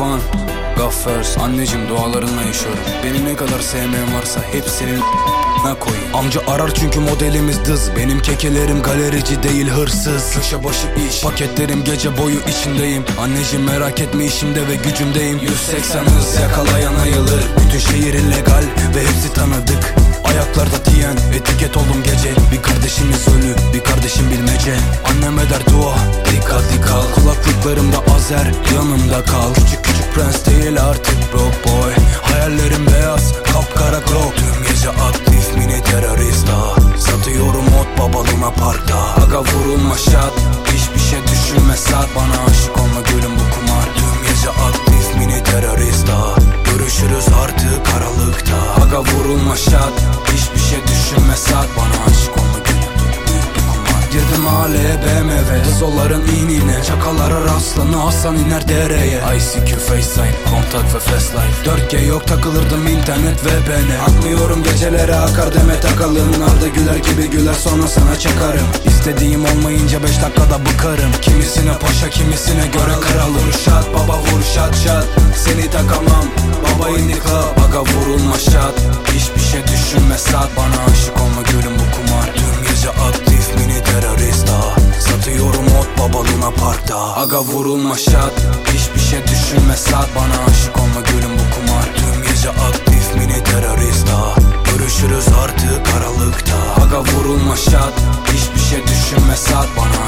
One God first Anneciğim dualarınla yaşıyorum. Beni ne kadar sevmeyen varsa hepsinin ne koyayım. Amca arar çünkü modelimiz dız. Benim kekelerim galerici değil hırsız. Köşe başı iş Paketlerim gece boyu içindeyim. Anneciğim merak etme işimde ve gücümdeyim. 180 hız yakalayan ayılır. Bütün şehir illegal ve hepsi tanıdık. Ayaklarda tiyen etiket oldum gece. Bir kardeşimiz ölü bir kardeşim bilmece. Annem eder dua dikkatli kal Kulaklıklarımda azer yanımda kal. Küçük prens değil artık broke boy. Hayallerim beyaz kapkara glock Tüm gece aktif mini terörist ha Satıyorum ot babalığıma parkta. Aga vurulma şat Hiçbir şey düşünme sat. Bana aşık olma gülüm bu kumar. Tüm gece aktif mini terörist ha Görüşürüz artık aralıkta. Aga vurulma şat Hiçbir şey düşünme sat. Bana BMW Kızolların inine Çakalara rastlanı Hasan iner dereye. ICQ, FaceTime, kontak ve fast life 4G yok takılırdım internet ve beni Atmıyorum gecelere akar deme takalım Arda güler gibi güler sonra sana çakarım. İstediğim olmayınca 5 dakikada bıkarım. Kimisine paşa kimisine göre kral Vur şat baba vur şat şat. Seni takamam baba indi club Aga vurulma şat. Hiçbir Aga vurulma şat Hiçbir şey düşünme sat. Bana aşık olma gülüm bu kumar. Tüm gece aktif mini terörist ha. Görüşürüz artık aralıkta. Aga vurulma şat Hiçbir şey düşünme sat. Bana